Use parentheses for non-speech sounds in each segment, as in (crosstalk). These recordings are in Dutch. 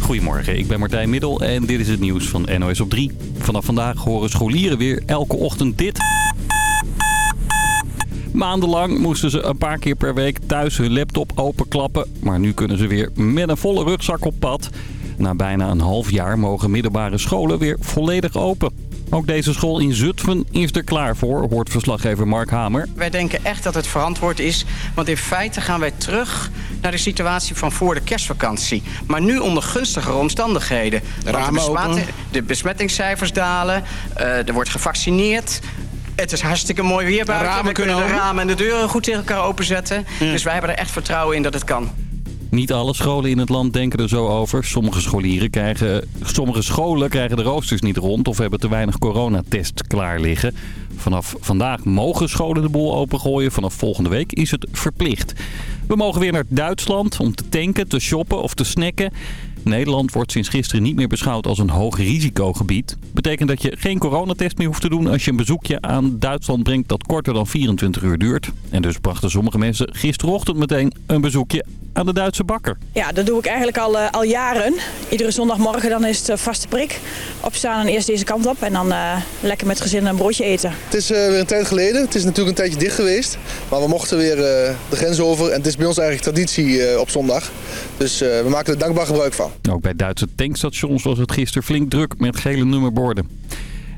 Goedemorgen, ik ben Martijn Middel en dit is het nieuws van NOS op 3. Vanaf vandaag horen scholieren weer elke ochtend dit. Maandenlang moesten ze een paar keer per week thuis hun laptop openklappen. Maar nu kunnen ze weer met een volle rugzak op pad. Na bijna een half jaar mogen middelbare scholen weer volledig open. Ook deze school in Zutphen is er klaar voor, hoort verslaggever Mark Hamer. Wij denken echt dat het verantwoord is. Want in feite gaan wij terug naar de situatie van voor de kerstvakantie. Maar nu onder gunstigere omstandigheden. De de besmettingscijfers dalen. eh, er wordt gevaccineerd. Het is hartstikke mooi weer buiten. ramen we kunnen de kunnen ramen en de deuren goed tegen elkaar openzetten. Dus wij hebben er echt vertrouwen in dat het kan. Niet alle scholen in het land denken er zo over. Sommige, scholieren krijgen, sommige scholen krijgen de roosters niet rond of hebben te weinig coronatests klaar liggen. Vanaf vandaag mogen scholen de boel opengooien. Vanaf volgende week is het verplicht. We mogen weer naar Duitsland om te tanken, te shoppen of te snacken. Nederland wordt sinds gisteren niet meer beschouwd als een hoog risicogebied. Betekent dat je geen coronatest meer hoeft te doen als je een bezoekje aan Duitsland brengt dat korter dan 24 uur duurt. En dus brachten sommige mensen gisterochtend meteen een bezoekje aan de Duitse bakker. Ja, dat doe ik eigenlijk al, eh, al jaren. Iedere zondagmorgen dan is het eh, vaste prik. Opstaan en eerst deze kant op en dan eh, lekker met gezin een broodje eten. Het is eh, weer een tijd geleden. Het is natuurlijk een tijdje dicht geweest. Maar we mochten weer eh, de grens over. En het is bij ons eigenlijk traditie eh, op zondag. Dus eh, we maken er dankbaar gebruik van. Ook bij Duitse tankstations was het gisteren flink druk met gele nummerborden.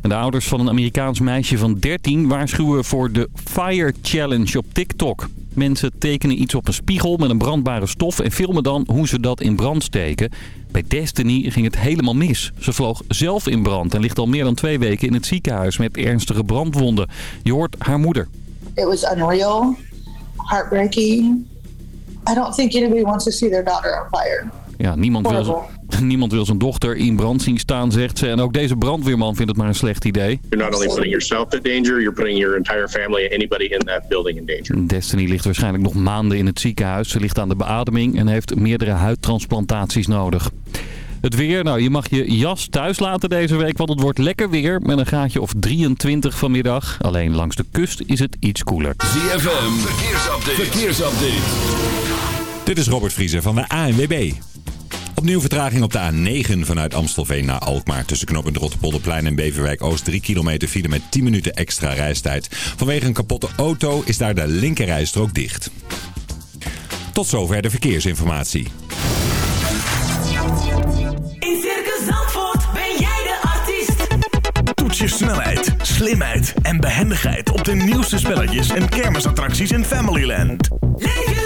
En de ouders van een Amerikaans meisje van 13 waarschuwen voor de Fire Challenge op TikTok. Mensen tekenen iets op een spiegel met een brandbare stof en filmen dan hoe ze dat in brand steken. Bij Destiny ging het helemaal mis. Ze vloog zelf in brand en ligt al meer dan twee weken in het ziekenhuis met ernstige brandwonden. Je hoort haar moeder. It was unreal, heartbreaking. I don't think anybody wants to see their daughter on fire. Ja, niemand wil, (laughs) niemand wil zijn dochter in brand zien staan, zegt ze. En ook deze brandweerman vindt het maar een slecht idee. You're not only putting yourself in danger, you're putting your entire family and anybody in that building in danger. Destiny ligt waarschijnlijk nog maanden in het ziekenhuis. Ze ligt aan de beademing en heeft meerdere huidtransplantaties nodig. Het weer, nou je mag je jas thuis laten deze week, want het wordt lekker weer met een graadje of 23 vanmiddag. Alleen langs de kust is het iets koeler. ZFM, verkeersupdate. verkeersupdate. Dit is Robert Vriezer van de ANWB. Opnieuw vertraging op de A9 vanuit Amstelveen naar Alkmaar. Tussen knooppunt Rotterpolderplein en Beverwijk Oost 3 kilometer file met 10 minuten extra reistijd. Vanwege een kapotte auto is daar de linkerrijstrook dicht. Tot zover de verkeersinformatie. In Circus Zandvoort ben jij de artiest. Toets je snelheid, slimheid en behendigheid op de nieuwste spelletjes en kermisattracties in Familyland. Leef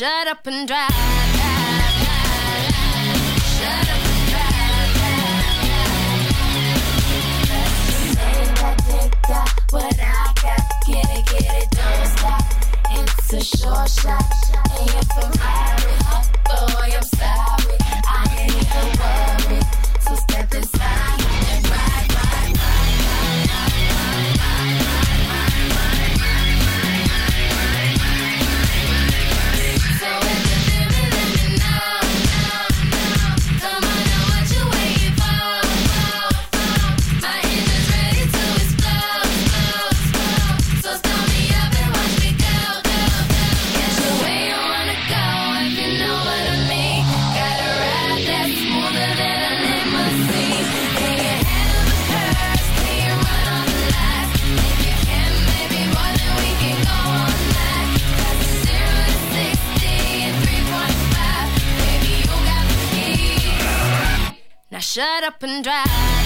Shut up and drive. What I got, get it, get it, don't stop. It's a short shot, and you're Ferrari, boy, I'm sorry. shut up and drive.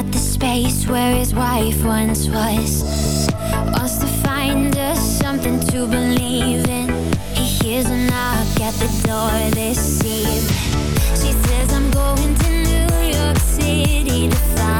At the space where his wife once was Wants to find us something to believe in He hears a knock at the door this evening. She says I'm going to New York City to find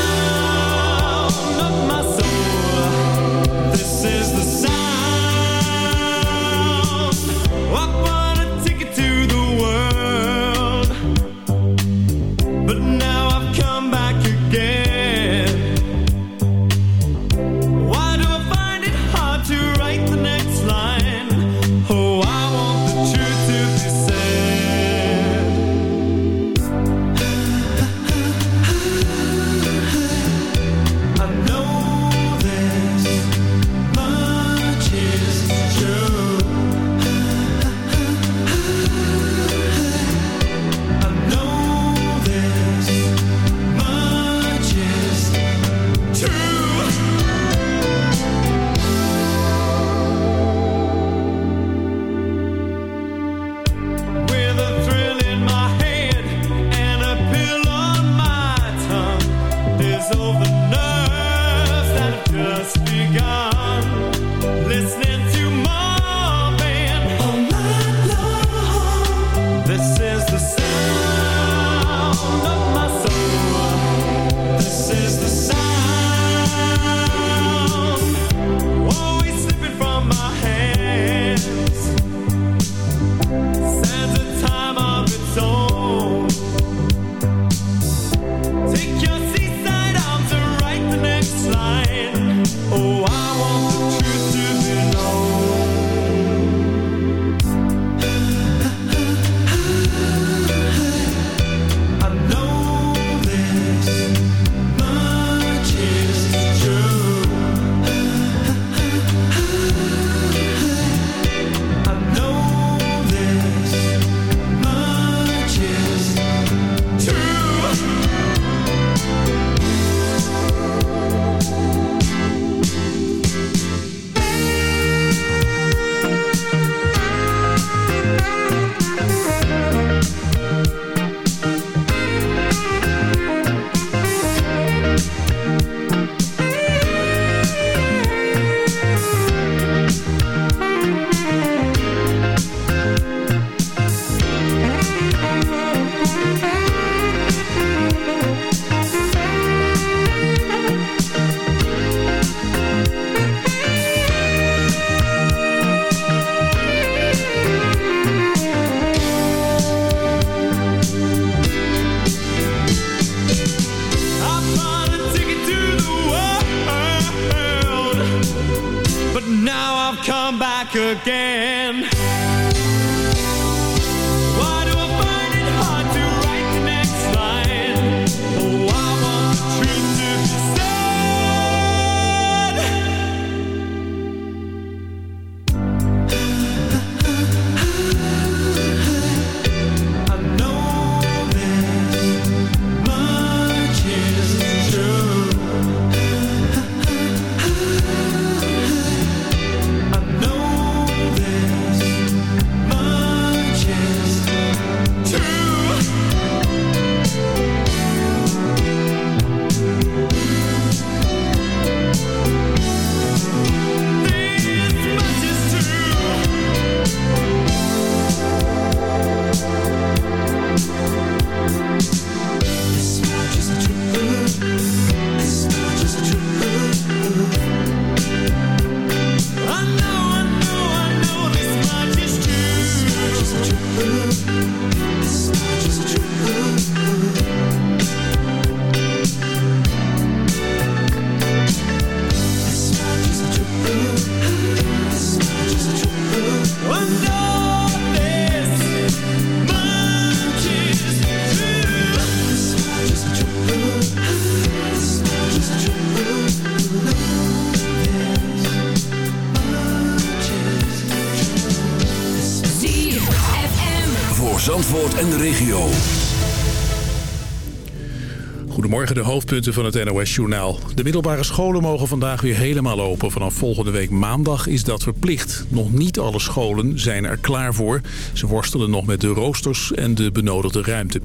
hoofdpunten van het NOS-journaal. De middelbare scholen mogen vandaag weer helemaal open. Vanaf volgende week maandag is dat verplicht. Nog niet alle scholen zijn er klaar voor. Ze worstelen nog met de roosters en de benodigde ruimte.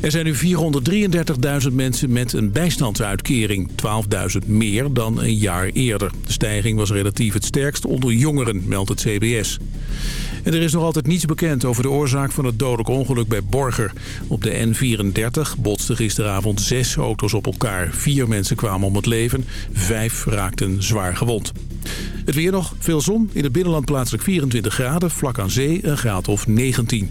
Er zijn nu 433.000 mensen met een bijstandsuitkering. 12.000 meer dan een jaar eerder. De stijging was relatief het sterkst onder jongeren, meldt het CBS. Er is nog altijd niets bekend over de oorzaak van het dodelijk ongeluk bij Borger. Op de N34 botsten gisteravond zes auto's op elkaar. Vier mensen kwamen om het leven, vijf raakten zwaar gewond. Het weer nog, veel zon, in het binnenland plaatselijk 24 graden, vlak aan zee een graad of 19.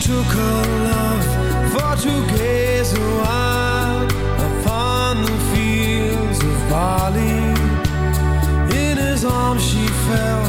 took her love for to gaze a while upon the fields of Bali. In his arms she fell.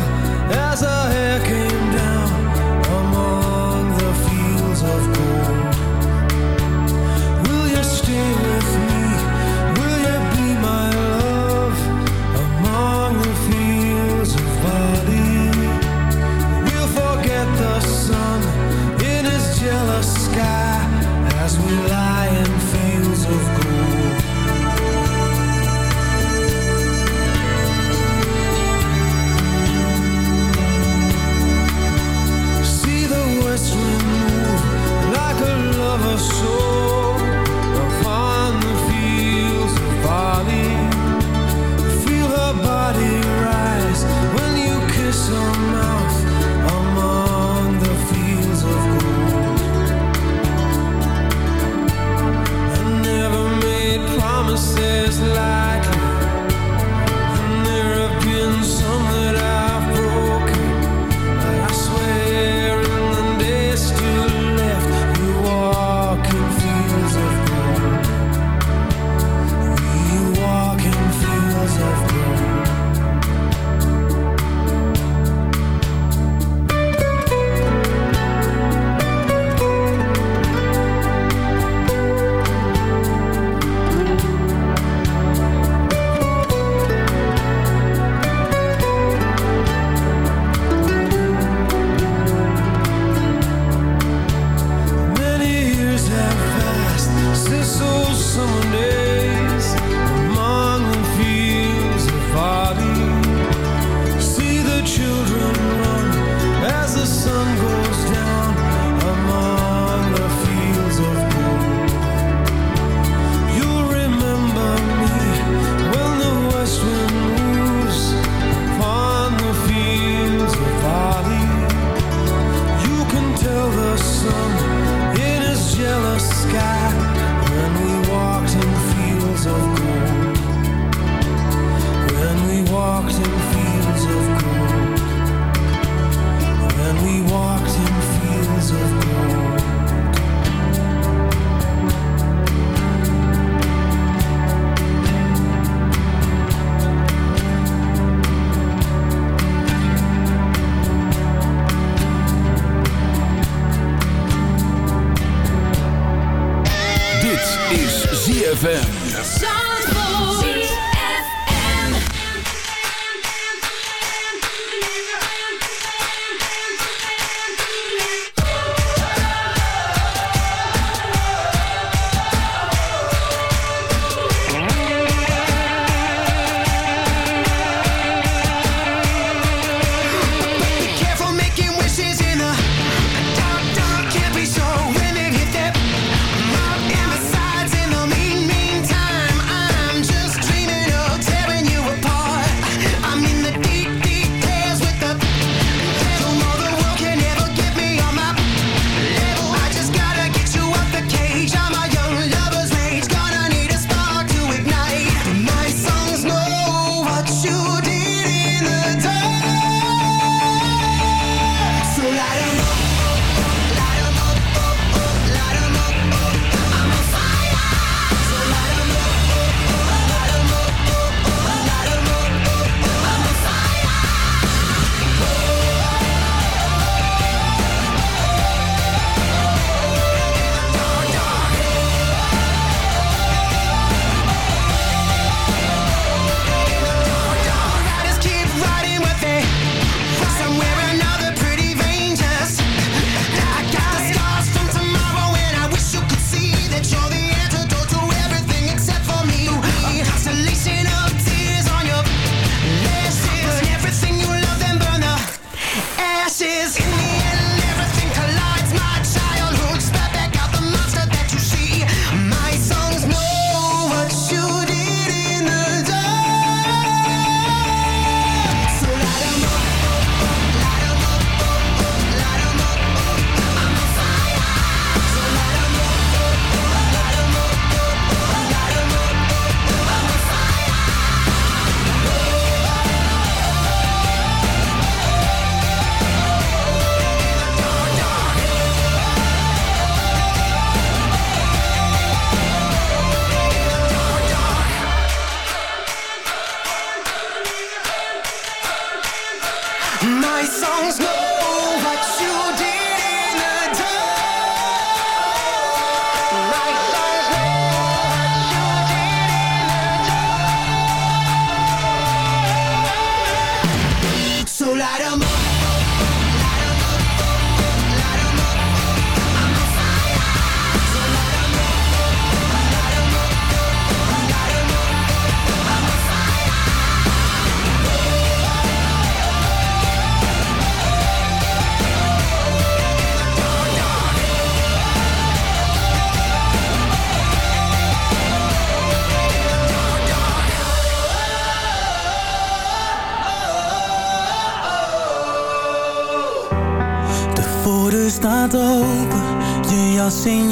Je jas in